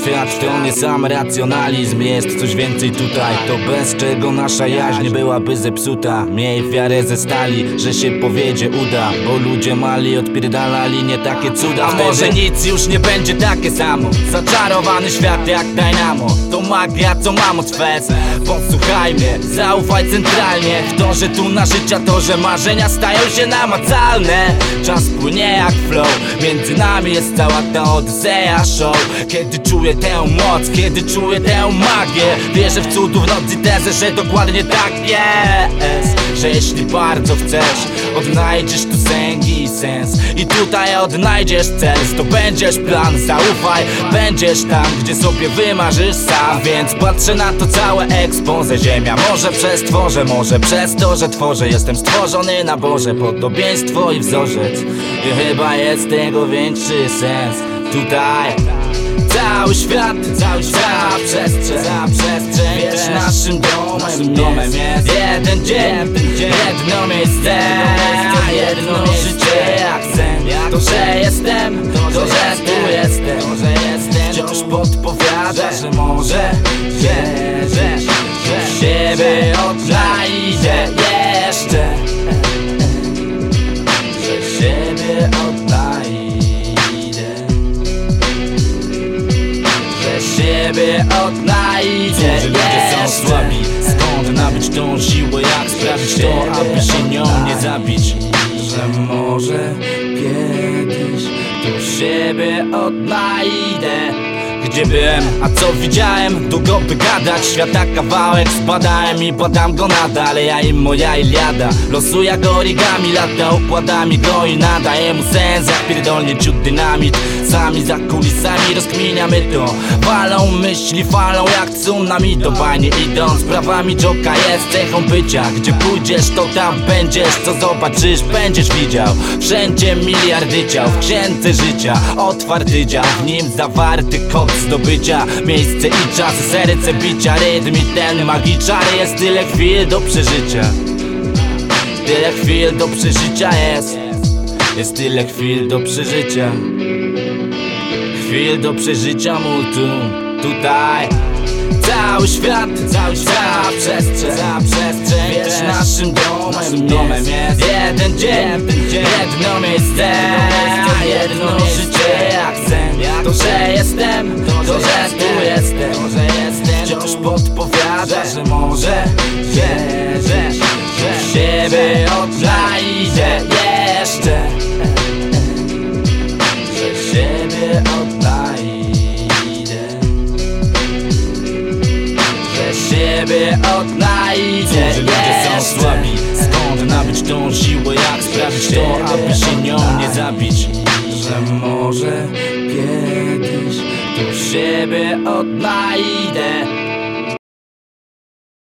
patrz, to nie sam racjonalizm Jest coś więcej tutaj. To bez czego nasza jaźń byłaby zepsuta. Miej wiarę ze stali, że się powiedzie uda Bo ludzie mali odpierdalali nie takie cuda. A może nic już nie będzie takie samo? Zaczarowany świat jak dynamo. To magia co mam od fest. Posłuchaj mnie, zaufaj centralnie. W to, że tu na życia to, że marzenia stają się namacalne. Czas płynie jak flow. Między nami jest cała ta odyseja show. Kiedy czuję tę moc, kiedy czuję tę magię. Wierzę w cudów nocy tezę, że dokładnie tak jest. Że jeśli bardzo chcesz Odnajdziesz tu sęgi i sens. I tutaj odnajdziesz cel Zdobędziesz plan, zaufaj Będziesz tam, gdzie sobie wymarzysz sam. Więc patrzę na to całe expose Ziemia może przez tworze, może przez to, że tworzę. Jestem stworzony na Boże Podobieństwo i wzorzec. I chyba jest tego większy sens. Tutaj Cały świat, cały świat, przestrzeń, za przestrzeń Wiesz, naszym domem, naszym domem jest. jeden dzień, jedno miejsce, jedno życie jak sen. To, że jestem, to, że tu jestem, wciąż podpowiada, że może wierzysz, siebie odnajdzie Że ludzie są słabi Skąd nabyć tą siłę, jak sprawić to, aby się nią nie zabić? Że może kiedyś tu siebie odnajdę gdzie byłem, a co widziałem? Długo by gadać, świata kawałek zbadałem i badam go nadal. Ja i moja Iliada, losuję go origami Lata układami go i nadaję mu sens Jak pierdolnie ciut dynamit Sami za kulisami rozkminiamy to. Walą myśli, falą jak tsunami. To banie idąc, prawami joka jest cechą bycia. Gdzie pójdziesz, to tam będziesz. Co zobaczysz, będziesz widział. Wszędzie miliardy ciał, w księdze życia Otwarty dział, w nim zawarty kod zdobycia. Miejsce i czas, serce bicia. Rytm i ten magiczary Jest. Tyle chwil do przeżycia. Tyle chwil do przeżycia jest. Jest tyle chwil do przeżycia Chwil do przeżycia multum Tutaj Cały świat, cały świat, przestrzeń, za przestrzeń Wiesz, naszym domem, naszym domem jest jeden dzień, jedno miejsce, jedno życie. Jak sen To, że jestem, to, że tu jestem. Wciąż podpowiada, że może wierzysz Że siebie odnajdę siebie odnajdzie Że ludzie są słabi. Skąd nabyć tą siłę, jak sprawić to, aby się nią nie zabić? Że może kiedyś tu siebie odnajdę